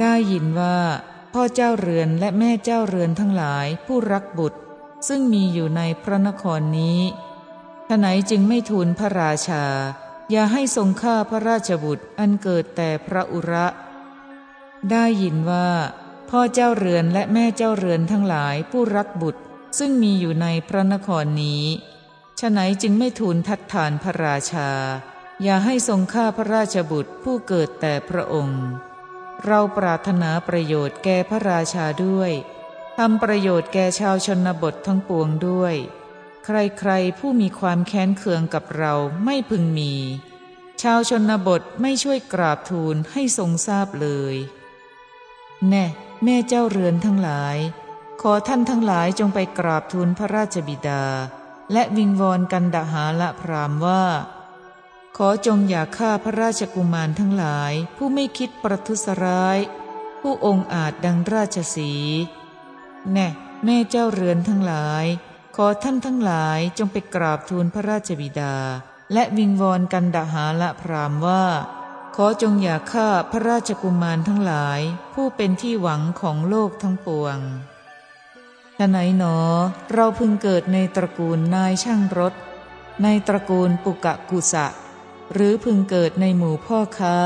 ได้ยินว่า พ่อเจ้าเรือนและแม่เจ้าเรือนทั้งหลายผู้รักบุตร ซึ่งมีอยู่ในพระนครนี้ทไหนจึงไม่ทูลพระราชา อย่าให้ทรงฆ่าพระราชบุตรอันเกิดแต่พระอุระ ได้ยินว่า พ่อเจ้าเรือนและแม่เจ้าเรือนทั้งหลายผู้รักบุตร ซึ่งมีอยู่ในพระนครนี้ฉไหนจึงไม่ทูลทัดทานพระราชา อย่าให้ทรงฆ่าพระราชบุตรผู้เกิดแต่พระองค์ เราปรารถนาประโยชน์แก่พระราชาด้วยทำประโยชน์แก่ชาวชนบททั้งปวงด้วย ใครๆผู้มีความแค้นเคืองกับเราไม่พึงมี ชาวชนบทไม่ช่วยกราบทูลให้ทรงทราบเลย แน่แม่เจ้าเรือนทั้งหลาย ขอท่านทั้งหลายจงไปกราบทูลพระราชบิดา และวิงวอนกันดหาละพรามว่า ขอจงอย่าฆ่าพระราชกุมารทั้งหลาย ผู้ไม่คิดประทุษร้าย ผู้องค์อาจดังราชสีแน่แม่เจ้าเรือนทั้งหลาย ขอท่านทั้งหลายจงไปกราบทูลพระราชบิดา และวิงวอนกันดาหาละพรามว่า ขอจงอย่าฆ่าพระราชกุมารทั้งหลาย ผู้เป็นที่หวังของโลกทั้งปวงฉะไหนหนอ เราพึงเกิดในตระกูลนายช่างรถ ในตระกูลปุกะกุสะ หรือพึงเกิดในหมู่พ่อค้า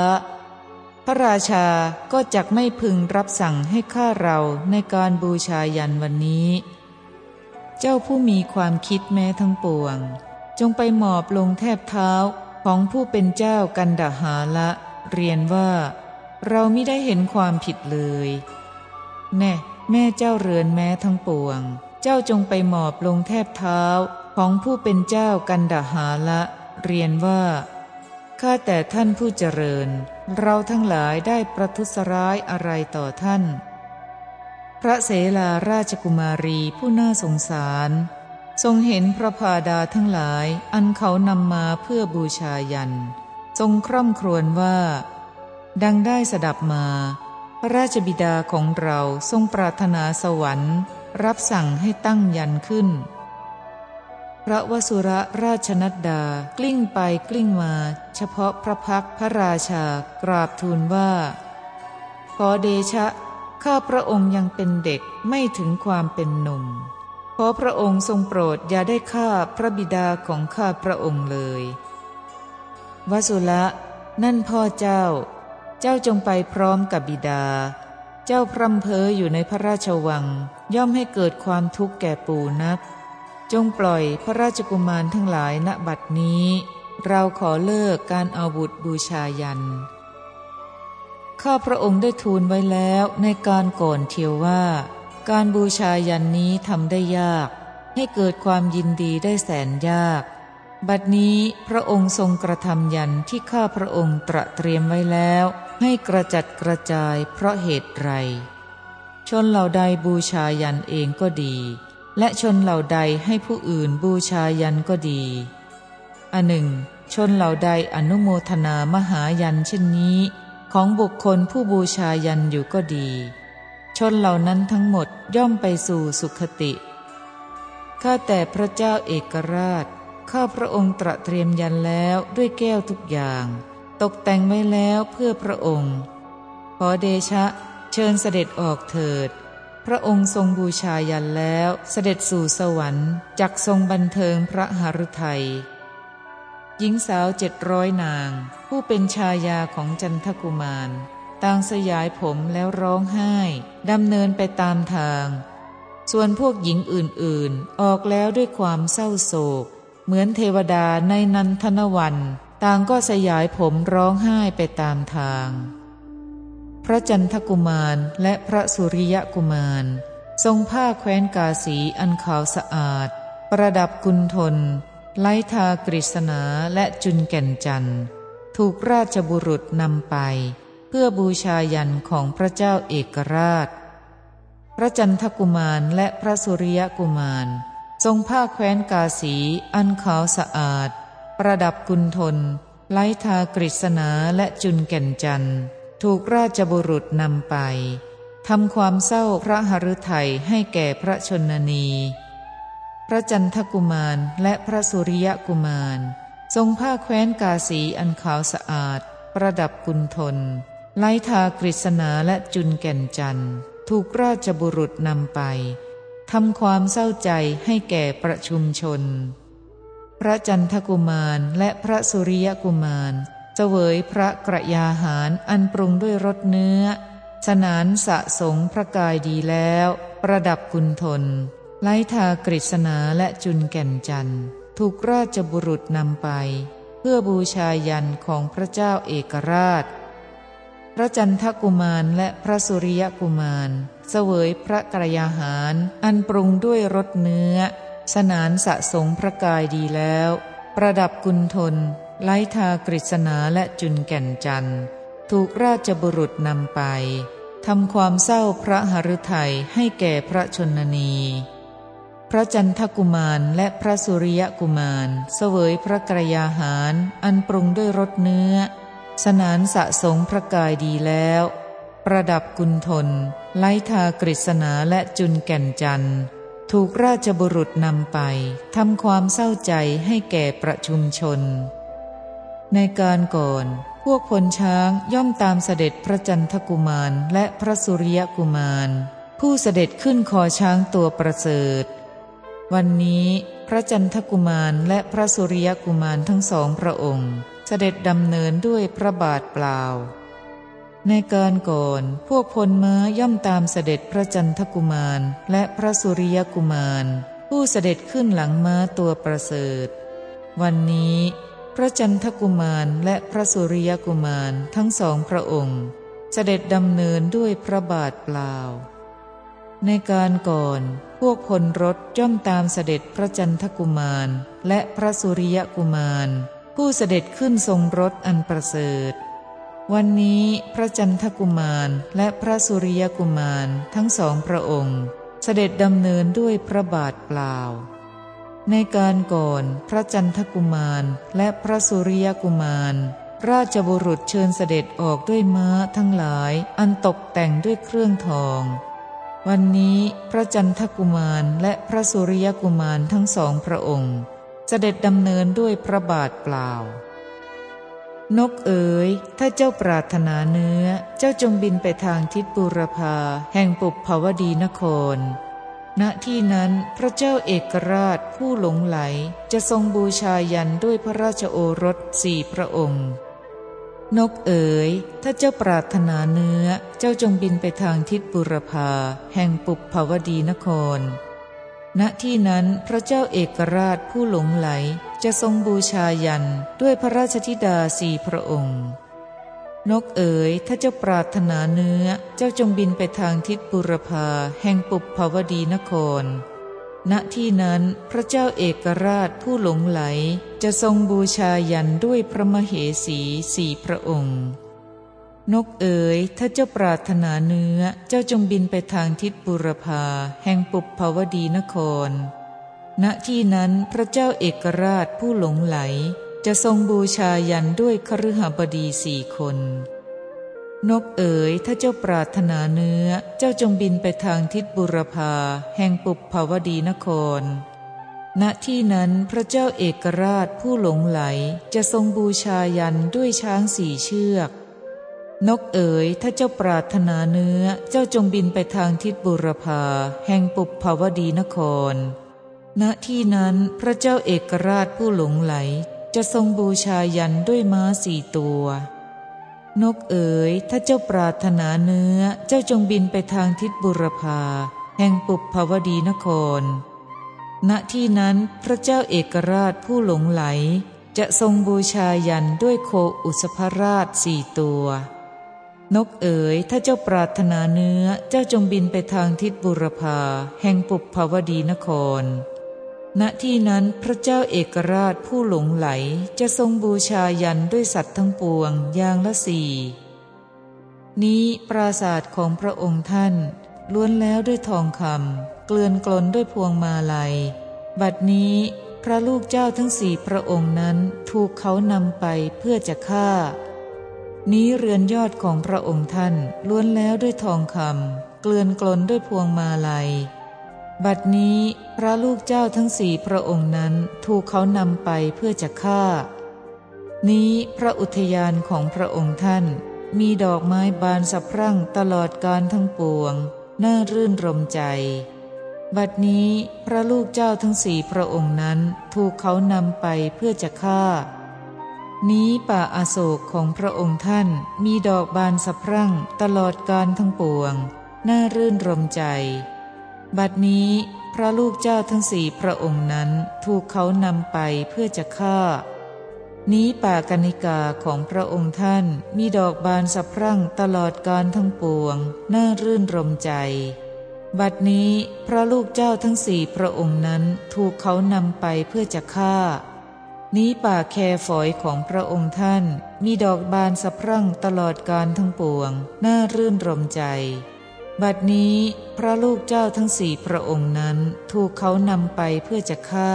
พระราชาก็จักไม่พึงรับสั่งให้ข้าเราในการบูชายันวันนี้ เจ้าผู้มีความคิดแม้ทั้งปวง จงไปหมอบลงแทบเท้าของผู้เป็นเจ้ากันดาหาละ เรียนว่า เราไม่ได้เห็นความผิดเลย แน่แม่เจ้าเรือนแม้ทั้งปวง เจ้าจงไปหมอบลงแทบเท้าของผู้เป็นเจ้ากันดาหาละ เรียนว่า ข้าแต่ท่านผู้เจริญ เราทั้งหลายได้ประทุษร้ายอะไรต่อท่าน พระเสลาราชกุมารีผู้น่าสงสาร ทรงเห็นพระพาดาทั้งหลายอันเขานำมาเพื่อบูชายัน ทรงคร่ำครวญว่า ดังได้สดับมา พระราชบิดาของเราทรงปรารถนาสวรรค์ รับสั่งให้ตั้งยันขึ้น พระวสุรราชนัดดา กลิ้งไปกลิ้งมา เฉพาะพระพักพระราชากราบทูลว่า ขอเดชะ ข้าพระองค์ยังเป็นเด็กไม่ถึงความเป็นหนุ่ม ขอพระองค์ทรงโปรดอย่าได้ฆ่าพระบิดาของข้าพระองค์เลย วสุละนั่นพ่อเจ้า เจ้าจงไปพร้อมกับบิดา เจ้าพร่ำเพ้ออยู่ในพระราชวัง ย่อมให้เกิดความทุกข์แก่ปู่นัก จงปล่อยพระราชกุมารทั้งหลายณบัดนี้ เราขอเลิกการเอาบุตรบูชายัน ข้าพระองค์ได้ทูลไว้แล้วในการก่อนเทียวว่า การบูชายันนี้ทำได้ยาก ให้เกิดความยินดีได้แสนยาก บัดนี้พระองค์ทรงกระทำยันที่ข้าพระองค์ตระเตรียมไว้แล้ว ให้กระจัดกระจายเพราะเหตุไร ชนเหล่าใดบูชายันเองก็ดี และชนเหล่าใดให้ผู้อื่นบูชายันก็ดีอันหนึ่ง ชนเหล่าใดอนุโมทนามหายันเช่นนี้ ของบุคคลผู้บูชายันอยู่ก็ดี ชนเหล่านั้นทั้งหมดย่อมไปสู่สุขติข้าแต่พระเจ้าเอกราช ข้าพระองค์ตระเตรียมยันแล้วด้วยแก้วทุกอย่าง ตกแต่งไว้แล้วเพื่อพระองค์ ขอเดชะ เชิญเสด็จออกเถิด พระองค์ทรงบูชายันแล้วเสด็จสู่สวรรค์จักทรงบันเทิงพระหฤทัยหญิงสาวเจ็ดร้อยนาง ผู้เป็นชายาของจันทกุมารต่างสยายผมแล้วร้องไห้ดำเนินไปตามทาง ส่วนพวกหญิงอื่นๆ ออกแล้วด้วยความเศร้าโศก เหมือนเทวดาในนันทนวัน ต่างก็สยายผมร้องไห้ไปตามทาง พระจันทกุมารและพระสุริยกุมาร ทรงผ้าแคว้นกาสีอันขาวสะอาด ประดับกุณทนไลทากฤษณาและจุนแก่นจันทร์ถูกราชบุรุษนำไป เพื่อบูชายันของพระเจ้าเอกราช พระจันทกุมารและพระสุริยกุมาร ทรงผ้าแคว้นกาสีอันขาวสะอาด ประดับกุณทนไลทากฤษณาและจุนแก่นจันทร์ ถูกราชบุรุษนำไปทำความเศร้าพระหฤทัยให้แก่พระชนนี พระจันทกุมารและพระสุริยกุมาร ทรงผ้าแคว้นกาสีอันขาวสะอาด ประดับกุณทนไล้ทากฤษณาและจุนแก่นจันทร์ ถูกราชบุรุษนำไปทำความเศร้าใจให้แก่ประชุมชน พระจันทกุมารและพระสุริยกุมาร เสวยพระกระยาหารอันปรุงด้วยรสเนื้อสนานสะสงพระกายดีแล้ว ประดับกุณทน ไล้ทากฤษณาและจุนแก่นจันทร์ถูกราชบุรุษนำไป เพื่อบูชายันของพระเจ้าเอกราช พระจันทกุมารและพระสุริยกุมารเสวยพระกระยาหารอันปรุงด้วยรสเนื้อ สนานสะสงพระกายดีแล้ว ประดับกุณทน ไลทากฤษณาและจุนแก่นจันทร์ถูกราชบุรุษนำไปทำความเศร้าพระหฤทัยให้แก่พระชนนี พระจันทกุมารและพระสุริยกุมาร เสวยพระกรยาหารอันปรุงด้วยรสเนื้อ สนานสะสงพระกายดีแล้ว ประดับกุณทนไลทากฤษณาและจุนแก่นจันทร์ถูกราชบุรุษนำไปทำความเศร้าใจให้แก่ประชุมชน ในการก่อน พวกพลช้างย่อมตามเสด็จพระจันทกุมารและพระสุริยกุมาร ผู้เสด็จขึ้นคอช้างตัวประเสริฐ วันนี้พระจันทกุมารและพระสุริยกุมารทั้งสองพระองค์ เสด็จดำเนินด้วยพระบาทเปล่า ในการก่อน พวกพลม้าย่อมตามเสด็จพระจันทกุมารและพระสุริยกุมาร ผู้เสด็จขึ้นหลังม้าตัวประเสริฐ วันนี้ พระจันทกุมารและพระสุริยกุมารทั้งสองพระองค์ เสด็จดำเนินด้วยพระบาทเปล่า ในการก่อนพวกพลรถย่อมตามเสด็จพระจันทกุมารและพระสุริยกุมาร ผู้เสด็จขึ้นทรงรถอันประเสริฐ วันนี้พระจันทกุมารและพระสุริยกุมารทั้งสองพระองค์ เสด็จดำเนินด้วยพระบาทเปล่า ในการก่อนพระจันทกุมารและพระสุริยกุมาร ราชบุรุษเชิญเสด็จออกด้วยม้าทั้งหลายอันตกแต่งด้วยเครื่องทอง วันนี้พระจันทกุมารและพระสุริยกุมารทั้งสองพระองค์ เสด็จดำเนินด้วยพระบาทเปล่า นกเอ๋ยถ้าเจ้าปรารถนาเนื้อเจ้าจงบินไปทางทิศบุรพาแห่งปุบภาวดีนคร ณที่นั้นพระเจ้าเอกราชผู้หลงไหลจะทรงบูชายันด้วยพระราชโอรสสี่พระองค์ นกเอ๋ย ถ้าเจ้าปรารถนาเนื้อเจ้าจงบินไปทางทิศบุรพาแห่งปุบภาวดีนคร ณที่นั้นพระเจ้าเอกราชผู้หลงไหลจะทรงบูชายันด้วยพระราชธิดาสี่พระองค์ นกเอ๋ย ถ้าเจ้าปรารถนาเนื้อ เจ้าจงบินไปทางทิศบุรพาแห่งปุบภาวดีนคร ณ ที่นั้นพระเจ้าเอกราชผู้หลงไหล จะทรงบูชายันด้วยพระมเหสีสี่พระองค์ นกเอ๋ย ถ้าเจ้าปรารถนาเนื้อ เจ้าจงบินไปทางทิศบุรพาแห่งปุบภาวดีนคร ณ ที่นั้นพระเจ้าเอกราชผู้หลงไหล จะทรงบูชายันด้วยคฤหบดีสี่คน นกเอ๋ยถ้าเจ้าปรารถนาเนื้อเจ้าจงบินไปทางทิศบุรพาแห่งปุบภาวดีนคร ณที่นั้นพระเจ้าเอกราชผู้หลงไหลจะทรงบูชายันด้วยช้างสี่เชือก นกเอ๋ยถ้าเจ้าปรารถนาเนื้อเจ้าจงบินไปทางทิศบุรพาแห่งปุบภาวดีนครณที่นั้นพระเจ้าเอกราชผู้หลงไหล จะทรงบูชายันด้วยม้าสี่ตัว นกเอ๋ย ถ้าเจ้าปรารถนาเนื้อ เจ้าจงบินไปทางทิศบุรพา แห่งปุบภาวดีนคร ณที่นั้นพระเจ้าเอกราชผู้หลงไหล จะทรงบูชายันด้วยโคอุสภราชสี่ตัวนกเอ๋ย ถ้าเจ้าปรารถนาเนื้อ เจ้าจงบินไปทางทิศบุรพา แห่งปุบภาวดีนคร ณที่นั้นพระเจ้าเอกราชผู้หลงไหลจะทรงบูชายันด้วยสัตว์ทั้งปวงอย่างละสี่นี้ปราศาสตร์ของพระองค์ท่าน ล้วนแล้วด้วยทองคำเกลื่อนกลนด้วยพวงมาลัย บัดนี้พระลูกเจ้าทั้งสี่พระองค์นั้นถูกเขานำไปเพื่อจะฆ่า นี้เรือนยอดของพระองค์ท่านล้วนแล้วด้วยทองคำเกลื่อนกลนด้วยพวงมาลัย บัดนี้พระลูกเจ้าทั้งสี่พระองค์นั้นถูกเขานำไปเพื่อจะฆ่า นี้พระอุทยานของพระองค์ท่าน มีดอกไม้บานสะพรั่งตลอดการทั้งปวง น่ารื่นรมใจ บัดนี้พระลูกเจ้าทั้งสี่พระองค์นั้นถูกเขานำไปเพื่อจะฆ่า นี้ป่าอาโศกของพระองค์ท่านมีดอกบานสะพรั่งตลอดการทั้งปวง น่ารื่นรมใจ บัดนี้พระลูกเจ้าทั้งสี่พระองค์นั้นถูกเขานำไปเพื่อจะฆ่า นี้ป่ากนิกาของพระองค์ท่านมีดอกบานสะพรั่งตลอดการทั้งปวง น่ารื่นรมใจ บัดนี้พระลูกเจ้าทั้งสี่พระองค์นั้นถูกเขานำไปเพื่อจะฆ่า นี้ป่าแคฝอยของพระองค์ท่าน มีดอกบานสะพรั่งตลอดการทั้งปวง น่ารื่นรมใจ บัดนี้พระลูกเจ้าทั้งสี่พระองค์นั้นถูกเขานำไปเพื่อจะฆ่า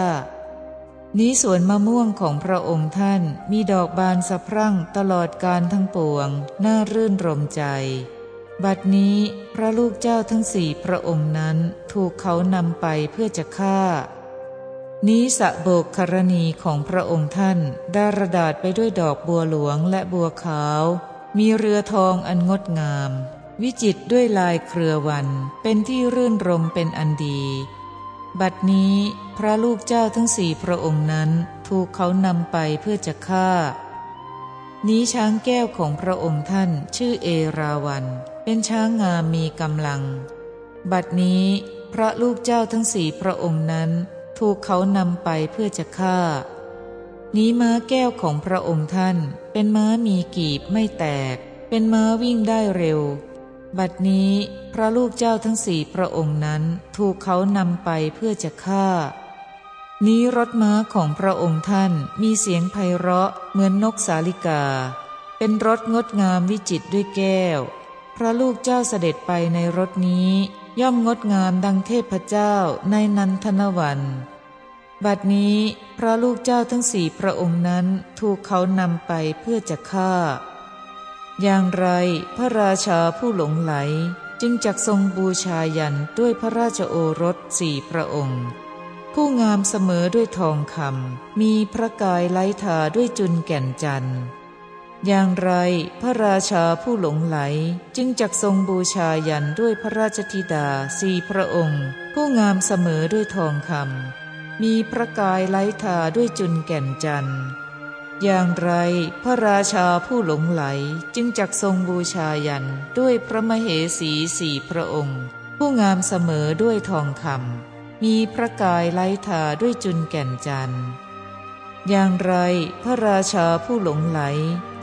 นี้สวนมะม่วงของพระองค์ท่านมีดอกบานสะพรั่งตลอดการทั้งปวง น่ารื่นรมใจ บัดนี้พระลูกเจ้าทั้งสี่พระองค์นั้นถูกเขานำไปเพื่อจะฆ่า นี้สะโบกครณีของพระองค์ท่านได้ระดาษไปด้วยดอกบัวหลวงและบัวขาว มีเรือทองอันงดงาม วิจิตด้วยลายเครือวันเป็นที่รื่นรมเป็นอันดี บัดนี้พระลูกเจ้าทั้งสี่พระองค์นั้นถูกเขานำไปเพื่อจะฆ่า นี้ช้างแก้วของพระองค์ท่านชื่อเอราวัน เป็นช้างงามมีกำลัง บัดนี้พระลูกเจ้าทั้งสี่พระองค์นั้น ถูกเขานำไปเพื่อจะฆ่า นี้ม้าแก้วของพระองค์ท่าน เป็นม้ามีกีบไม่แตก เป็นม้าวิ่งได้เร็ว บัดนี้พระลูกเจ้าทั้งสี่พระองค์นั้นถูกเขานำไปเพื่อจะฆ่า นี้รถม้าของพระองค์ท่านมีเสียงไพเราะเหมือนนกสาลิกา เป็นรถงดงามวิจิตด้วยแก้ว พระลูกเจ้าเสด็จไปในรถนี้ ย่อมงดงามดังเทพเจ้าในนันทนวันบัดนี้พระลูกเจ้าทั้งสี่พระองค์นั้นถูกเขานำไปเพื่อจะฆ่า อย่างไรพระราชาผู้หลงไหลจึงจักทรงบูชายันด้วยพระราชโอรสสี่พระองค์ ผู้งามเสมอด้วยทองคำมีพระกายไล้ทาด้วยจุนแก่นจันทร์อย่างไรพระราชาผู้หลงไหลจึงจักทรงบูชายันด้วยพระราชธิดาสี่พระองค์ ผู้งามเสมอด้วยทองคำมีพระกายไล้ทาด้วยจุนแก่นจันทร์ อย่างไรพระราชาผู้หลงไหลจึงจักทรงบูชายันด้วยพระมเหสีสี่พระองค์ ผู้งามเสมอด้วยทองคำมีพระกายไล้ทาด้วยจุนแก่นจันทร์อย่างไรพระราชาผู้หลงไหล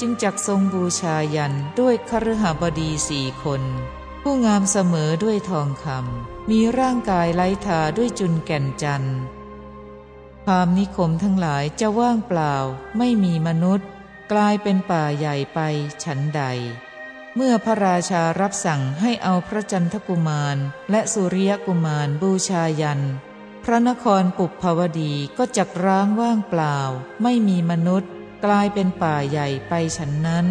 จึงจักทรงบูชายันด้วยครหบดีสี่คน ผู้งามเสมอด้วยทองคำมีร่างกายไล้ทาด้วยจุนแก่นจันทร์ พามนิคมทั้งหลายจะว่างเปล่า ไม่มีมนุษย์ กลายเป็นป่าใหญ่ไปฉันใด เมื่อพระราชารับสั่งให้เอาพระจันทกุมาร และสุริยกุมารบูชายัน พระนครปุบภวดีก็จักร้างว่างเปล่า ไม่มีมนุษย์ กลายเป็นป่าใหญ่ไปฉันนั้น